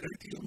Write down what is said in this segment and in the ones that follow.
dirty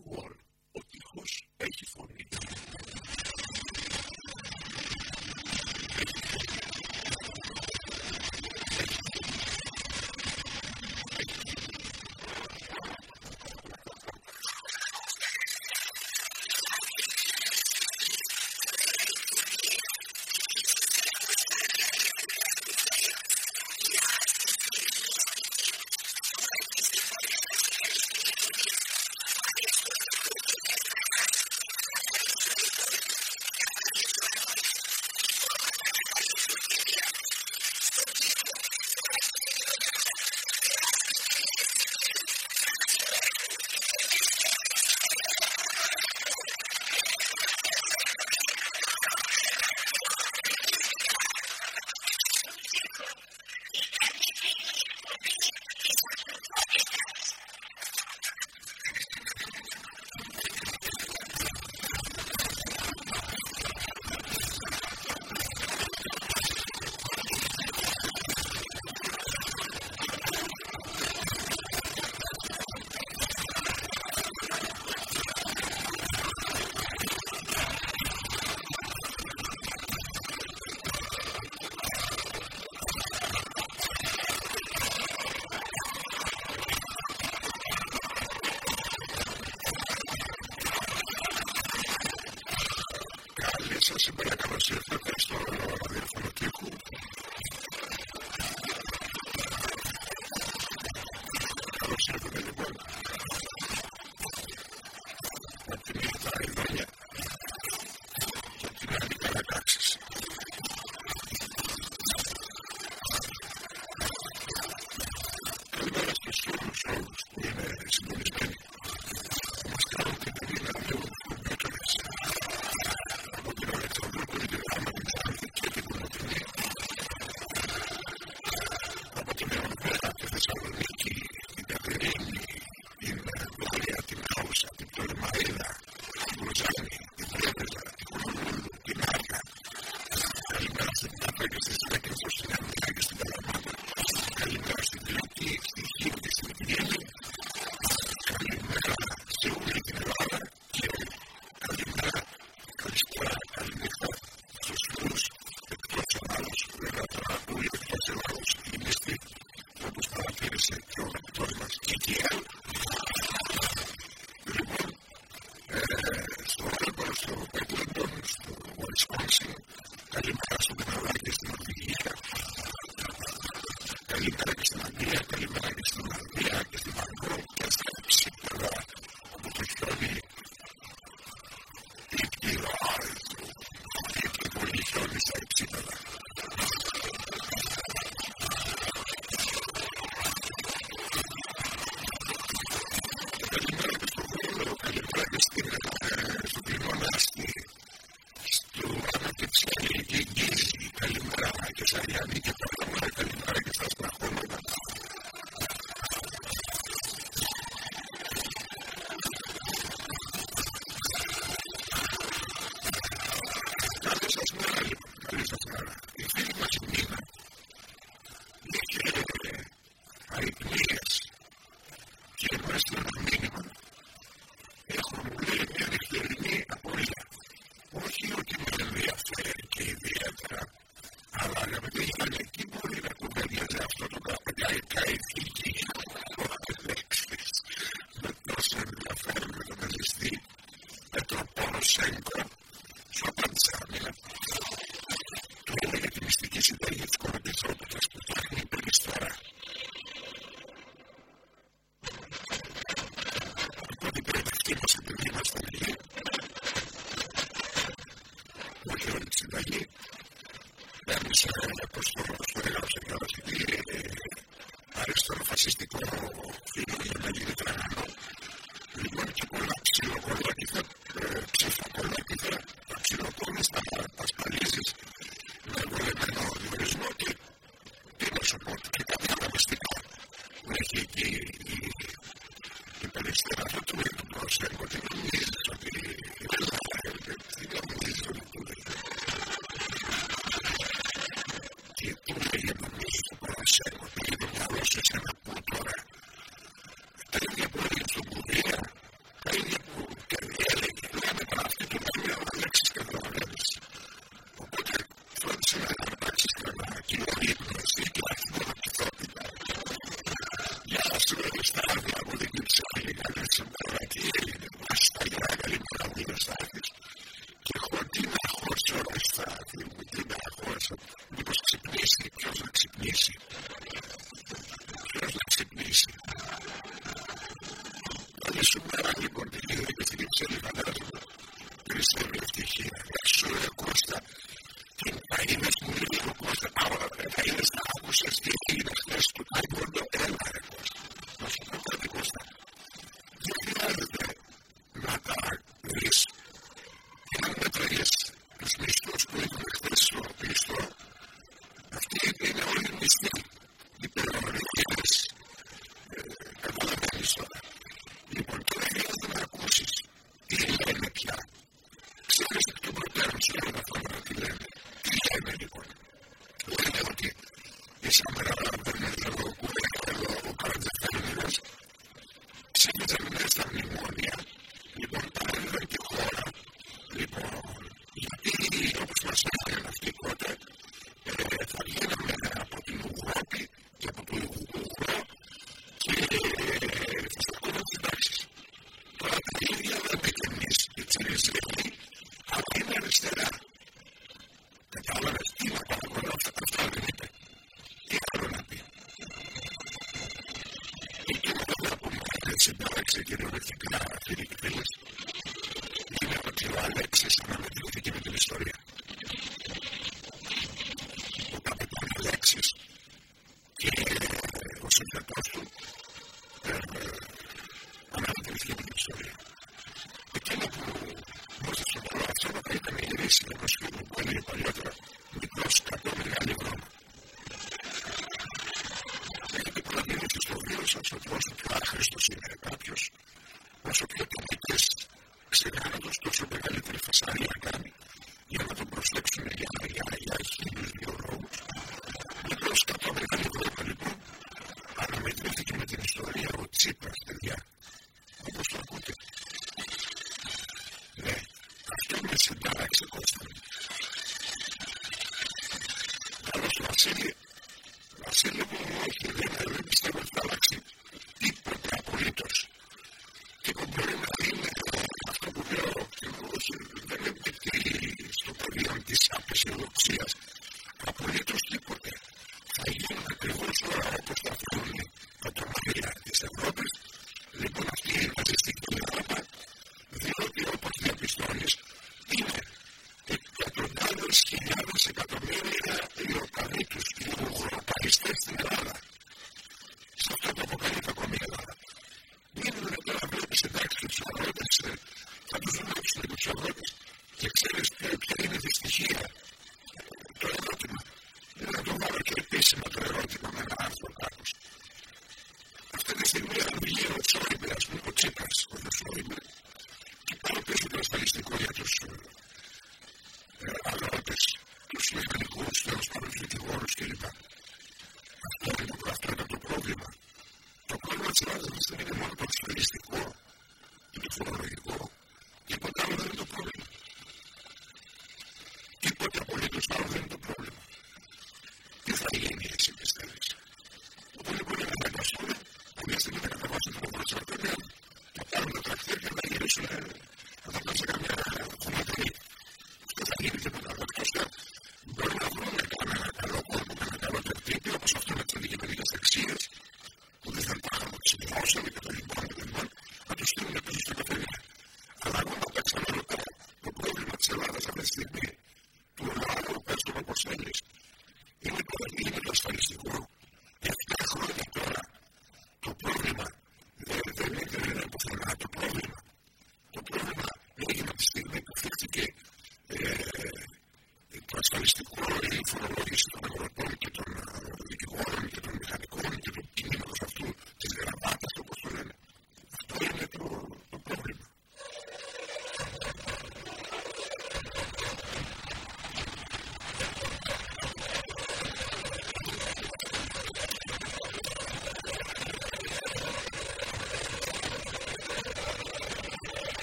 existe Thank you. Βασίλη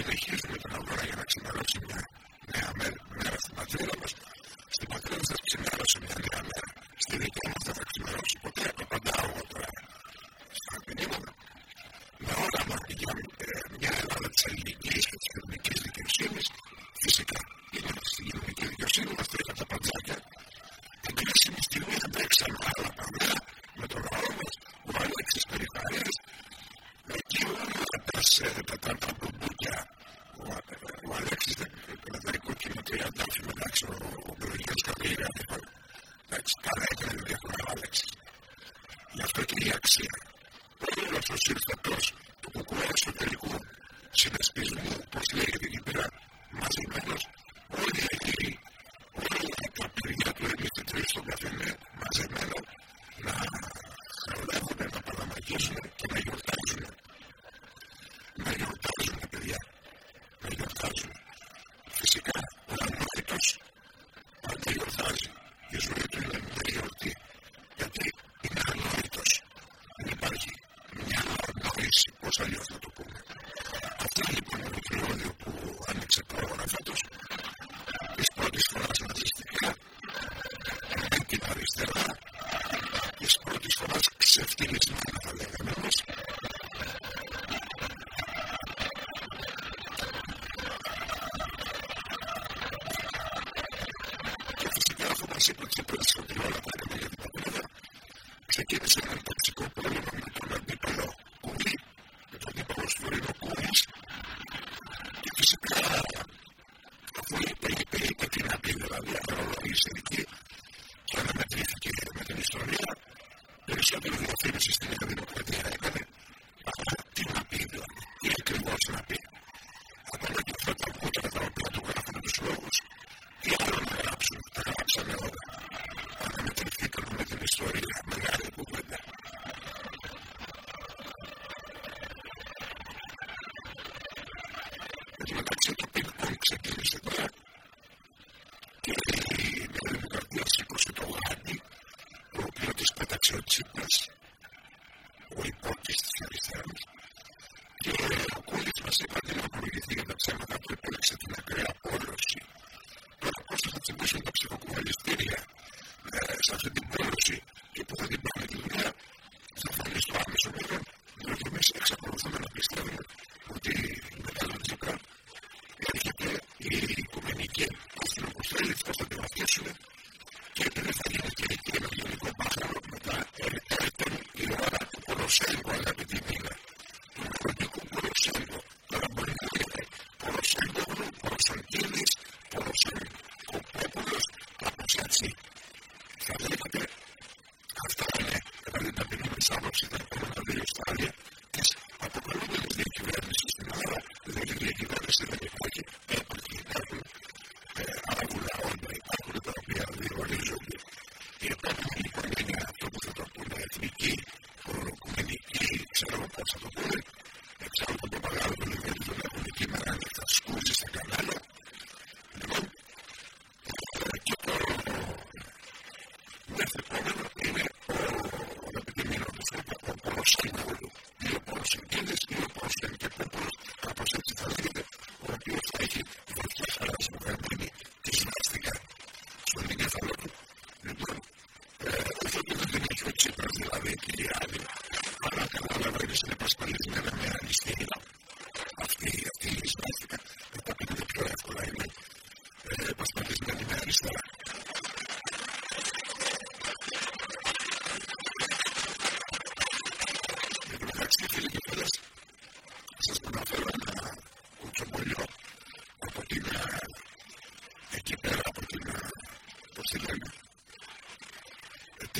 συνεχίζουμε την αγορά για να ξημερώσουμε νέα μέρη ναι, στην πατρίδα μας. Γι' αυτό και η αξία. Όλος ο συρφετός to this. question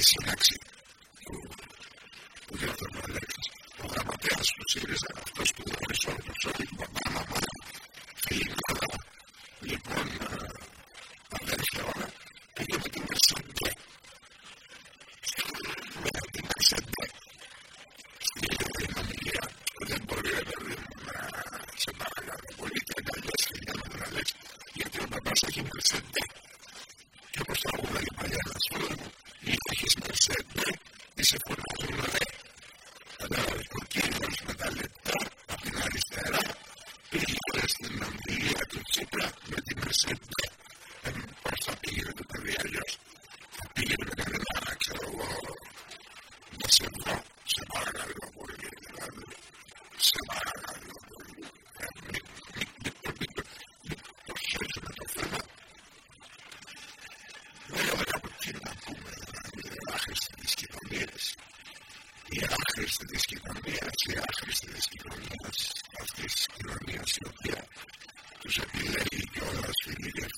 disconnection. της κοινωνίας, οι άσκηση της κοινωνίας, αυτής της κοινωνίας η οποία τους επιλέγει κιόλας φιλίδες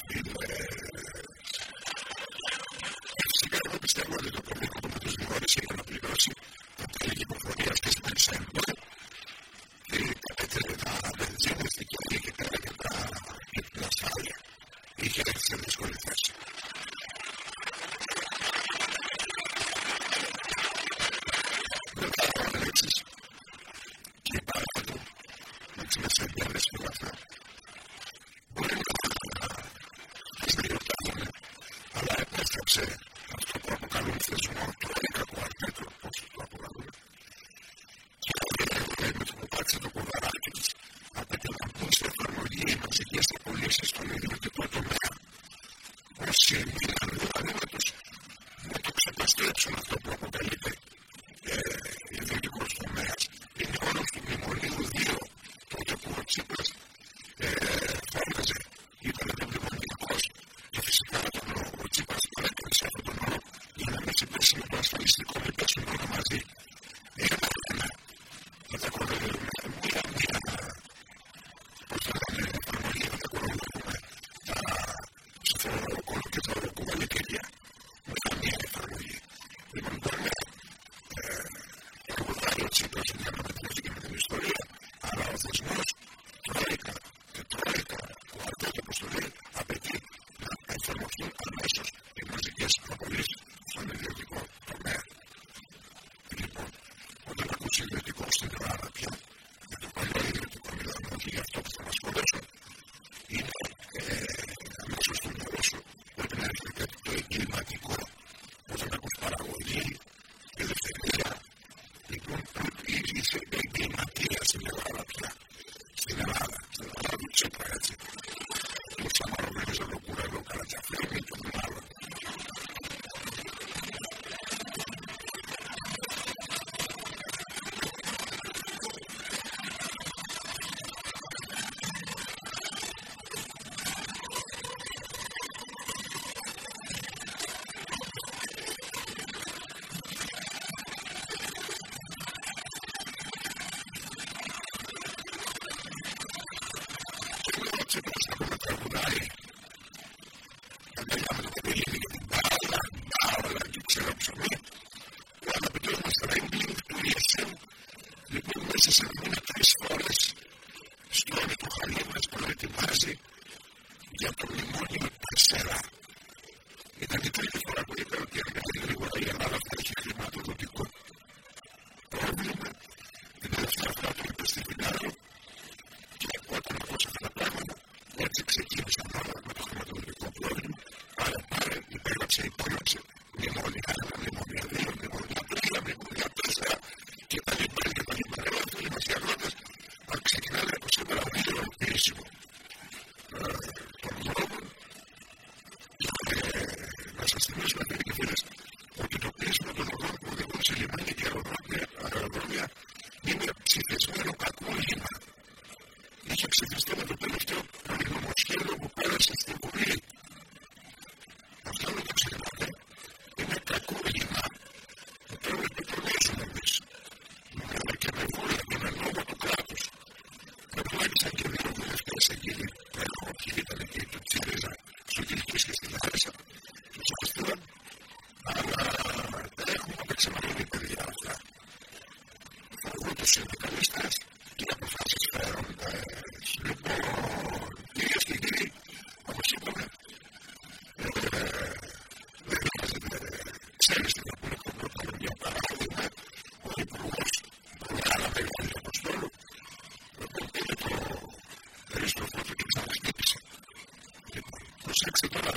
six again.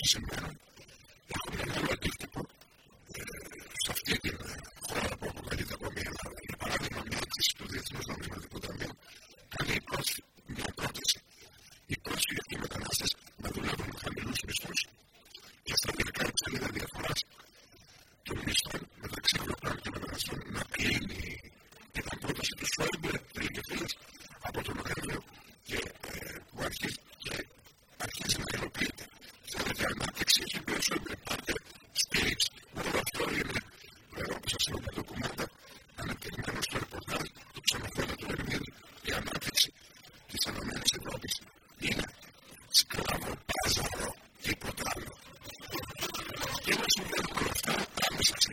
relationship.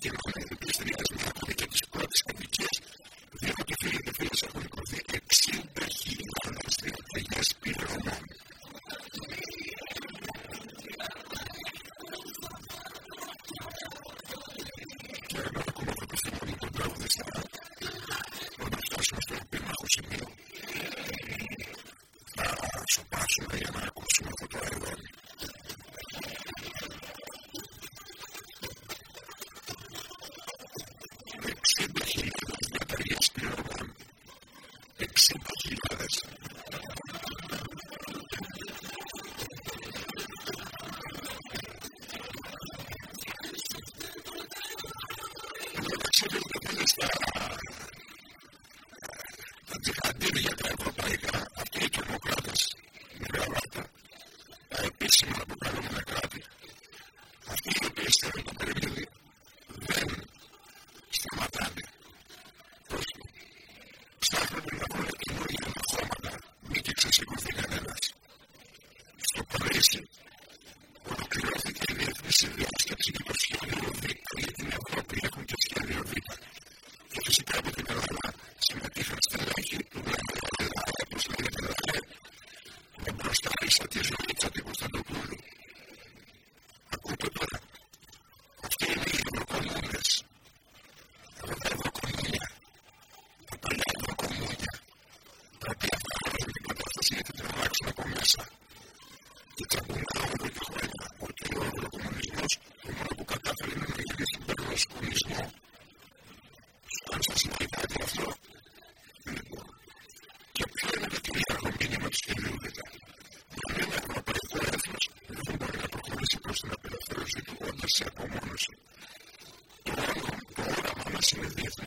implement. Ένα ωραίο editorial της Κατερίνας Τηλεφάνη, ο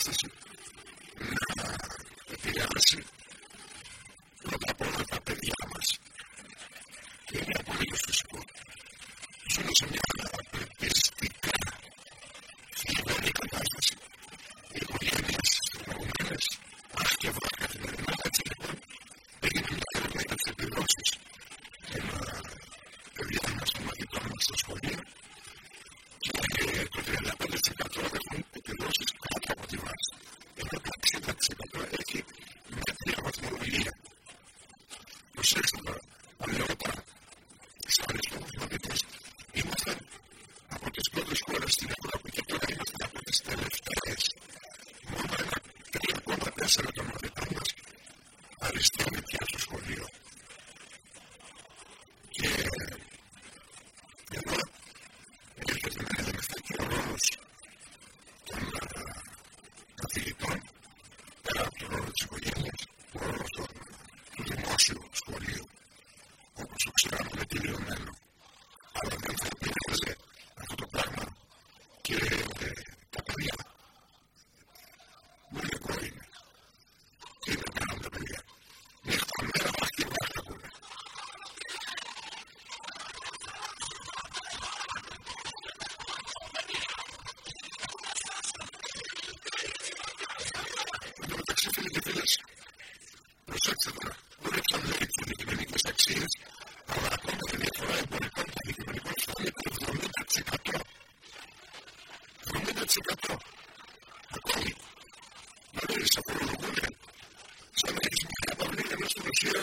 Υπόθεση να επηρεάσει Σαν να έχει μια παυλή, ένα στην ουσία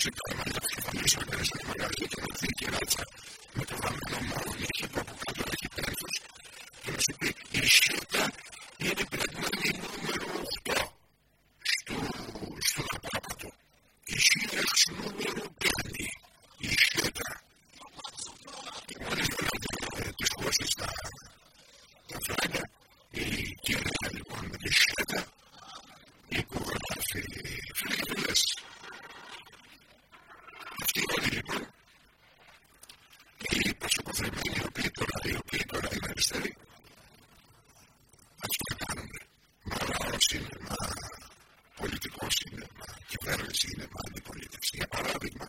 Gracias. σύνδεσμα, κυβέρνηση είναι αντιπολίτευση. Για παράδειγμα,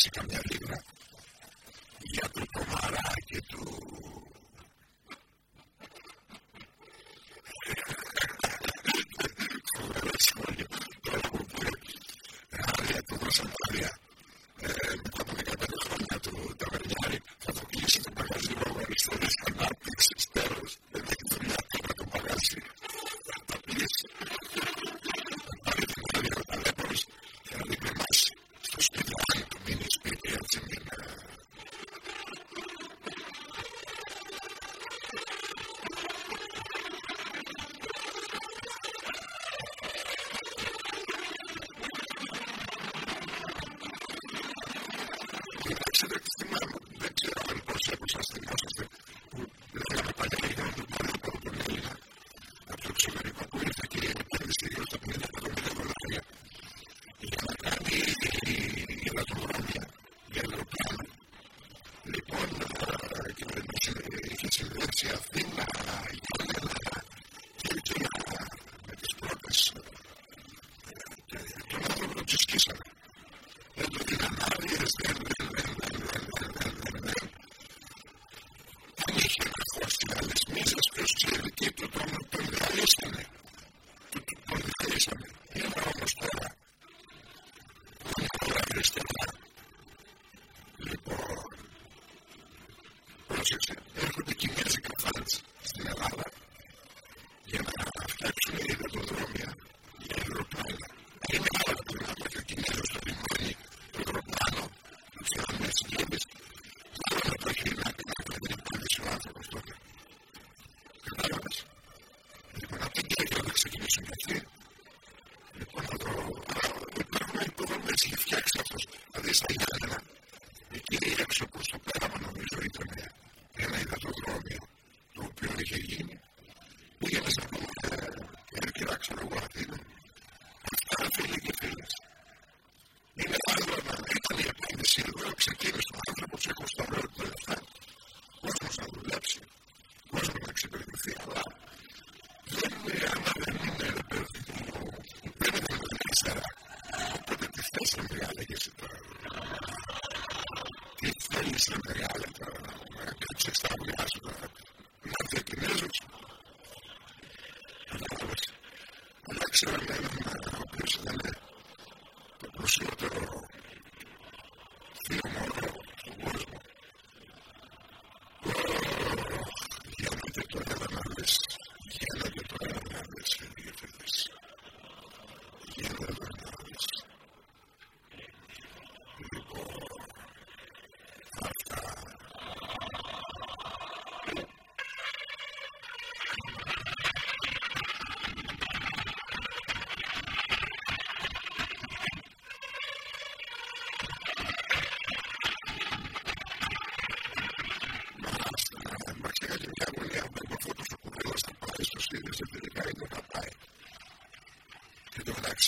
всегда меня έρχονται Κινέζικα φαντς στην Ελλάδα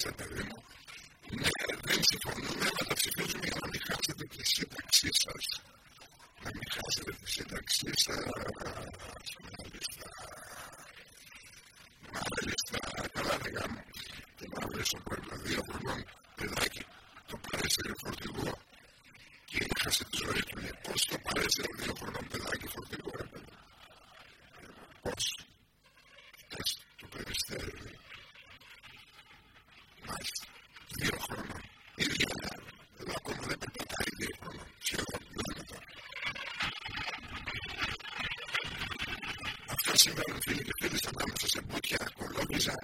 Саша Таврин. Σήμερα φίλοι και φίλοι θα ανάμεσα σε μπούτια, κολόγιζα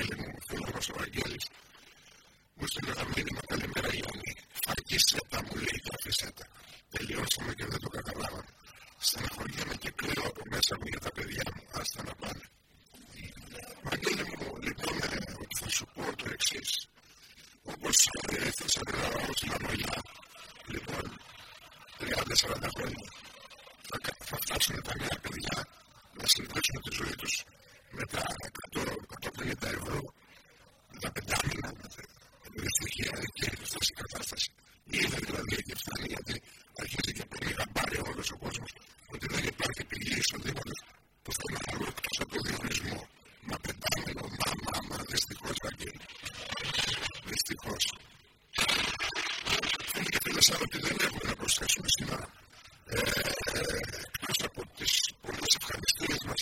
Εγώ είμαι ο φίλο μου Σαραγιέρη. Εγώ είμαι η Καρδιά μου. Σε τα μου λέει η Καρδιά μου. Τελειώσαμε και το καταλάβουμε. Σε μια χωριά με την κλίδα που τα παιδιά μου. Από εκεί και πέρα μου, λοιπόν, δεν μου δώσετε σοφό το εξή. Οπότε, σε ό,τι στην Αγγλία, λοιπόν, χρειάζεται σαν να. να προσθέσουμε σήμερα. Ε, εκτός από τι πολλέ ευχαριστίε μα